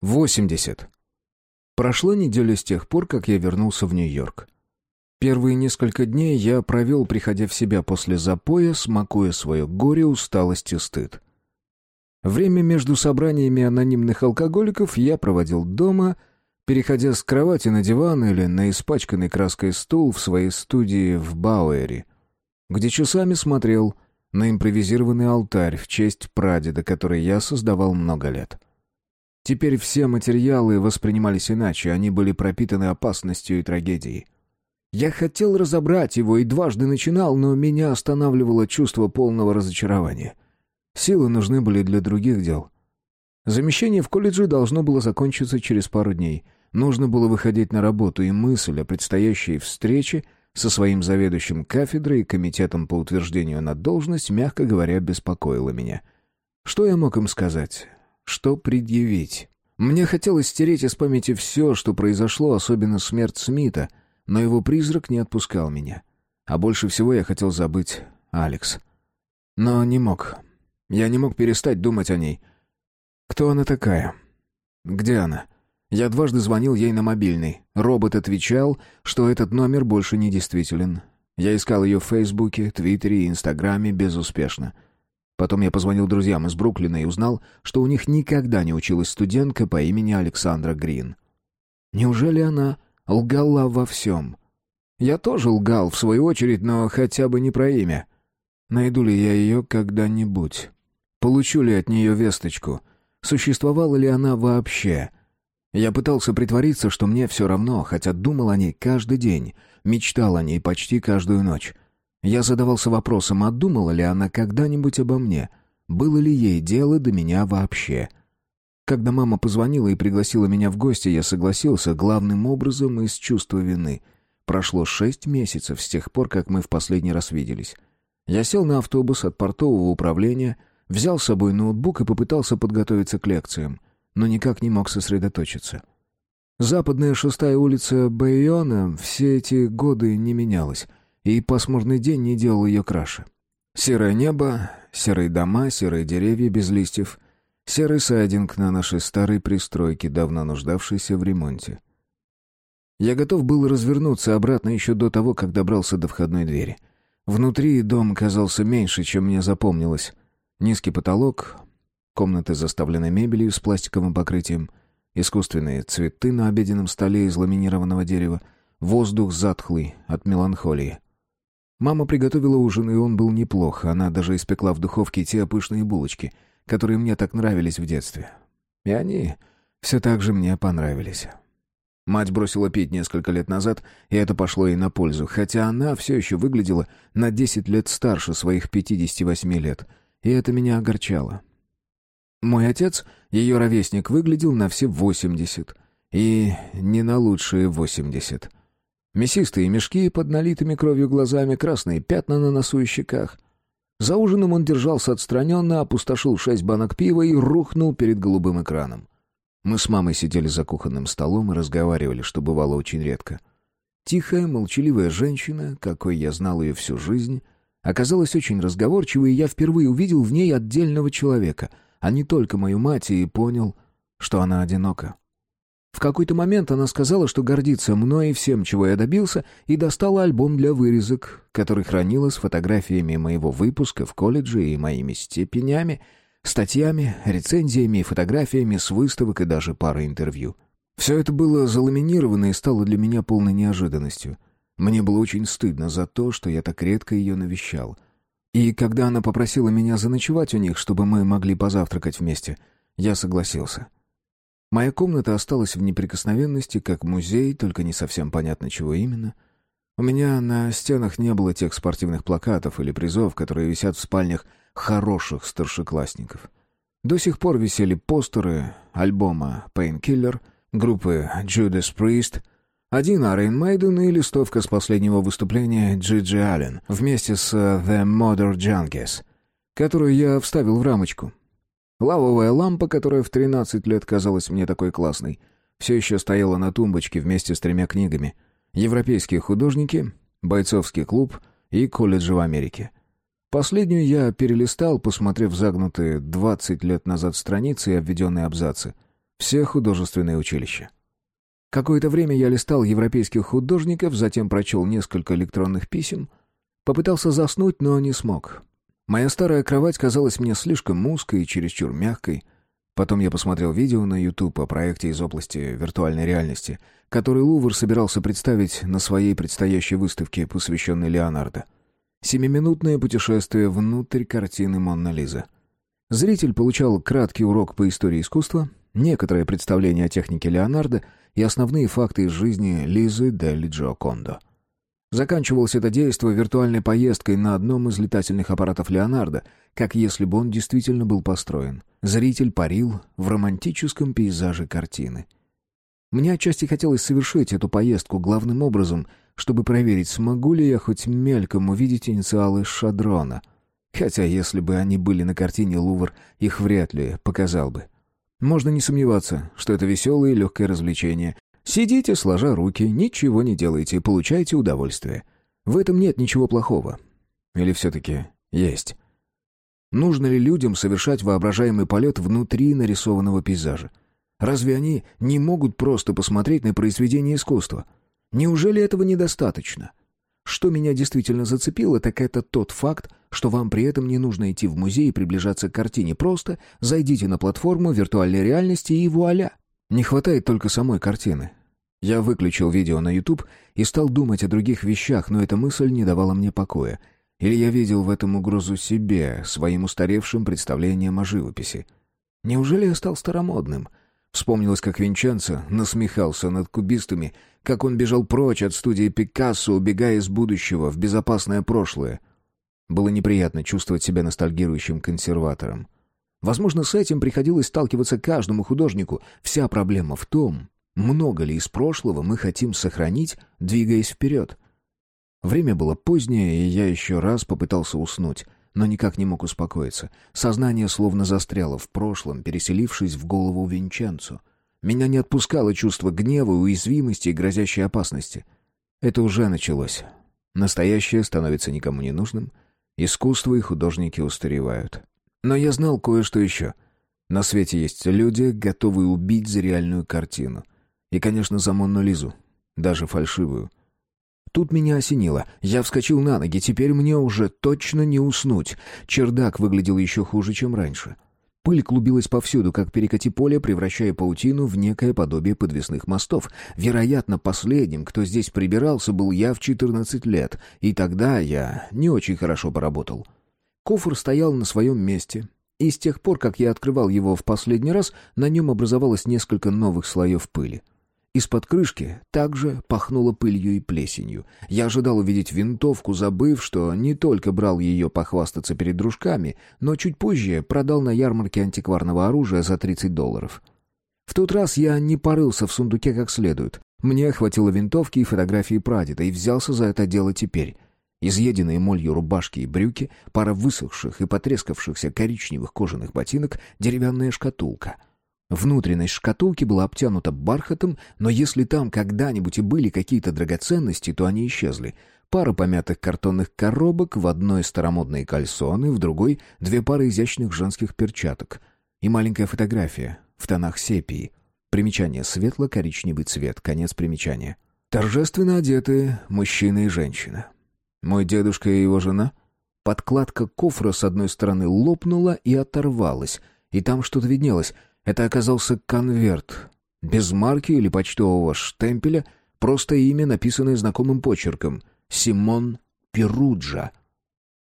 80. Прошла неделя с тех пор, как я вернулся в Нью-Йорк. Первые несколько дней я провел, приходя в себя после запоя, смакуя свое горе, усталость и стыд. Время между собраниями анонимных алкоголиков я проводил дома, переходя с кровати на диван или на испачканный краской стул в своей студии в Бауэре, где часами смотрел на импровизированный алтарь в честь прадеда, который я создавал много лет. Теперь все материалы воспринимались иначе, они были пропитаны опасностью и трагедией. Я хотел разобрать его и дважды начинал, но меня останавливало чувство полного разочарования. Силы нужны были для других дел. Замещение в колледже должно было закончиться через пару дней. Нужно было выходить на работу, и мысль о предстоящей встрече со своим заведующим кафедрой и комитетом по утверждению на должность, мягко говоря, беспокоила меня. Что я мог им сказать? Что предъявить. Мне хотелось стереть из памяти все, что произошло, особенно смерть Смита, но его призрак не отпускал меня. А больше всего я хотел забыть Алекс. Но не мог. Я не мог перестать думать о ней. Кто она такая? Где она? Я дважды звонил ей на мобильный. Робот отвечал, что этот номер больше не действителен. Я искал ее в Фейсбуке, Твиттере и Инстаграме безуспешно. Потом я позвонил друзьям из Бруклина и узнал, что у них никогда не училась студентка по имени Александра Грин. Неужели она лгала во всем? Я тоже лгал, в свою очередь, но хотя бы не про имя. Найду ли я ее когда-нибудь? Получу ли от нее весточку? Существовала ли она вообще? Я пытался притвориться, что мне все равно, хотя думал о ней каждый день, мечтал о ней почти каждую ночь. Я задавался вопросом, а думала ли она когда-нибудь обо мне? Было ли ей дело до меня вообще? Когда мама позвонила и пригласила меня в гости, я согласился главным образом из чувства вины. Прошло шесть месяцев с тех пор, как мы в последний раз виделись. Я сел на автобус от портового управления, взял с собой ноутбук и попытался подготовиться к лекциям, но никак не мог сосредоточиться. Западная шестая улица Байона все эти годы не менялась, и пасмурный день не делал ее краше. Серое небо, серые дома, серые деревья без листьев, серый сайдинг на нашей старой пристройке, давно нуждавшейся в ремонте. Я готов был развернуться обратно еще до того, как добрался до входной двери. Внутри дом казался меньше, чем мне запомнилось. Низкий потолок, комнаты заставлены мебелью с пластиковым покрытием, искусственные цветы на обеденном столе из ламинированного дерева, воздух затхлый от меланхолии. Мама приготовила ужин, и он был неплох. Она даже испекла в духовке те пышные булочки, которые мне так нравились в детстве. И они все так же мне понравились. Мать бросила пить несколько лет назад, и это пошло ей на пользу, хотя она все еще выглядела на 10 лет старше своих 58 лет, и это меня огорчало. Мой отец, ее ровесник, выглядел на все 80, и не на лучшие 80. Мясистые мешки под налитыми кровью глазами, красные пятна на носу и щеках. За ужином он держался отстраненно, опустошил шесть банок пива и рухнул перед голубым экраном. Мы с мамой сидели за кухонным столом и разговаривали, что бывало очень редко. Тихая, молчаливая женщина, какой я знал ее всю жизнь, оказалась очень разговорчивой, и я впервые увидел в ней отдельного человека, а не только мою мать, и понял, что она одинока. В какой-то момент она сказала, что гордится мной и всем, чего я добился, и достала альбом для вырезок, который хранила с фотографиями моего выпуска в колледже и моими степенями, статьями, рецензиями и фотографиями с выставок и даже парой интервью. Все это было заламинировано и стало для меня полной неожиданностью. Мне было очень стыдно за то, что я так редко ее навещал. И когда она попросила меня заночевать у них, чтобы мы могли позавтракать вместе, я согласился. Моя комната осталась в неприкосновенности, как музей, только не совсем понятно, чего именно. У меня на стенах не было тех спортивных плакатов или призов, которые висят в спальнях хороших старшеклассников. До сих пор висели постеры альбома Painkiller, группы Judas Priest, один Iron Maiden и листовка с последнего выступления Джиджи Аллен вместе с The Mother Junkies, которую я вставил в рамочку. Лавовая лампа, которая в 13 лет казалась мне такой классной, все еще стояла на тумбочке вместе с тремя книгами. «Европейские художники», «Бойцовский клуб» и «Колледжи в Америке». Последнюю я перелистал, посмотрев загнутые 20 лет назад страницы и обведенные абзацы. Все художественные училища. Какое-то время я листал европейских художников, затем прочел несколько электронных писем. Попытался заснуть, но не смог. Моя старая кровать казалась мне слишком узкой и чересчур мягкой. Потом я посмотрел видео на YouTube о проекте из области виртуальной реальности, который Лувр собирался представить на своей предстоящей выставке, посвященной Леонардо. Семиминутное путешествие внутрь картины «Монна Лиза». Зритель получал краткий урок по истории искусства, некоторое представление о технике Леонардо и основные факты из жизни Лизы Делли Джокондо. Заканчивалось это действо виртуальной поездкой на одном из летательных аппаратов Леонардо, как если бы он действительно был построен. Зритель парил в романтическом пейзаже картины. Мне отчасти хотелось совершить эту поездку главным образом, чтобы проверить, смогу ли я хоть мельком увидеть инициалы шадрона. Хотя, если бы они были на картине Лувр, их вряд ли показал бы. Можно не сомневаться, что это веселое и легкое развлечение, Сидите, сложа руки, ничего не делайте, получайте удовольствие. В этом нет ничего плохого. Или все-таки есть? Нужно ли людям совершать воображаемый полет внутри нарисованного пейзажа? Разве они не могут просто посмотреть на произведение искусства? Неужели этого недостаточно? Что меня действительно зацепило, так это тот факт, что вам при этом не нужно идти в музей и приближаться к картине. Просто зайдите на платформу виртуальной реальности и вуаля. Не хватает только самой картины. Я выключил видео на YouTube и стал думать о других вещах, но эта мысль не давала мне покоя. Или я видел в этом угрозу себе, своим устаревшим представлением о живописи. Неужели я стал старомодным? Вспомнилось, как Винченцо насмехался над кубистами, как он бежал прочь от студии Пикассо, убегая из будущего в безопасное прошлое. Было неприятно чувствовать себя ностальгирующим консерватором. Возможно, с этим приходилось сталкиваться каждому художнику. Вся проблема в том, много ли из прошлого мы хотим сохранить, двигаясь вперед? Время было позднее, и я еще раз попытался уснуть, но никак не мог успокоиться. Сознание словно застряло в прошлом, переселившись в голову Винченцо. Меня не отпускало чувство гнева, уязвимости и грозящей опасности. Это уже началось. Настоящее становится никому не нужным. Искусство и художники устаревают. Но я знал кое-что еще. На свете есть люди, готовые убить за реальную картину — и, конечно, за Монну Лизу. Даже фальшивую. Тут меня осенило. Я вскочил на ноги. Теперь мне уже точно не уснуть. Чердак выглядел еще хуже, чем раньше. Пыль клубилась повсюду, как перекати поле, превращая паутину в некое подобие подвесных мостов. Вероятно, последним, кто здесь прибирался, был я в 14 лет, и тогда я не очень хорошо поработал. Кофр стоял на своем месте, и с тех пор, как я открывал его в последний раз, на нем образовалось несколько новых слоев пыли. Из-под крышки также пахнуло пылью и плесенью. Я ожидал увидеть винтовку, забыв, что не только брал ее похвастаться перед дружками, но чуть позже продал на ярмарке антикварного оружия за 30 долларов. В тот раз я не порылся в сундуке как следует. Мне хватило винтовки и фотографии прадеда, и взялся за это дело теперь. Изъеденные молью рубашки и брюки, пара высохших и потрескавшихся коричневых кожаных ботинок, деревянная шкатулка — Внутренность шкатулки была обтянута бархатом, но если там когда-нибудь и были какие-то драгоценности, то они исчезли. Пара помятых картонных коробок, в одной старомодные кальсоны, в другой — две пары изящных женских перчаток. И маленькая фотография в тонах сепии. Примечание светло-коричневый цвет, конец примечания. Торжественно одетые мужчина и женщина. Мой дедушка и его жена. Подкладка кофра с одной стороны лопнула и оторвалась, и там что-то виднелось — это оказался конверт. Без марки или почтового штемпеля, просто имя, написанное знакомым почерком. Симон Перуджа.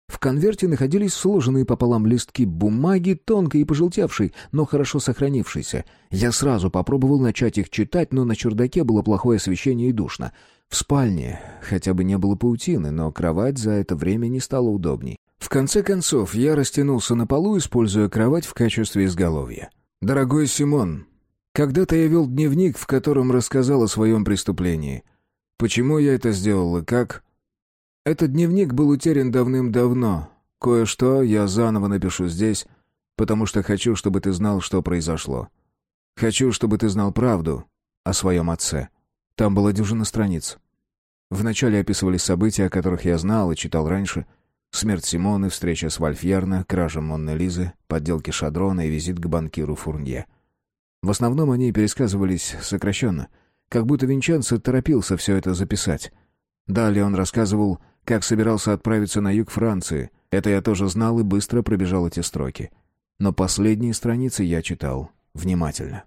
В конверте находились сложенные пополам листки бумаги, тонкой и пожелтевшей, но хорошо сохранившейся. Я сразу попробовал начать их читать, но на чердаке было плохое освещение и душно. В спальне хотя бы не было паутины, но кровать за это время не стала удобней. В конце концов, я растянулся на полу, используя кровать в качестве изголовья. «Дорогой Симон, когда-то я вел дневник, в котором рассказал о своем преступлении. Почему я это сделал и как? Этот дневник был утерян давным-давно. Кое-что я заново напишу здесь, потому что хочу, чтобы ты знал, что произошло. Хочу, чтобы ты знал правду о своем отце. Там была дюжина страниц. Вначале описывались события, о которых я знал и читал раньше — Смерть Симоны, встреча с Вальфьерна, кража Монны Лизы, подделки Шадрона и визит к банкиру Фурнье. В основном они пересказывались сокращенно, как будто Винченцо торопился все это записать. Далее он рассказывал, как собирался отправиться на юг Франции. Это я тоже знал и быстро пробежал эти строки. Но последние страницы я читал внимательно.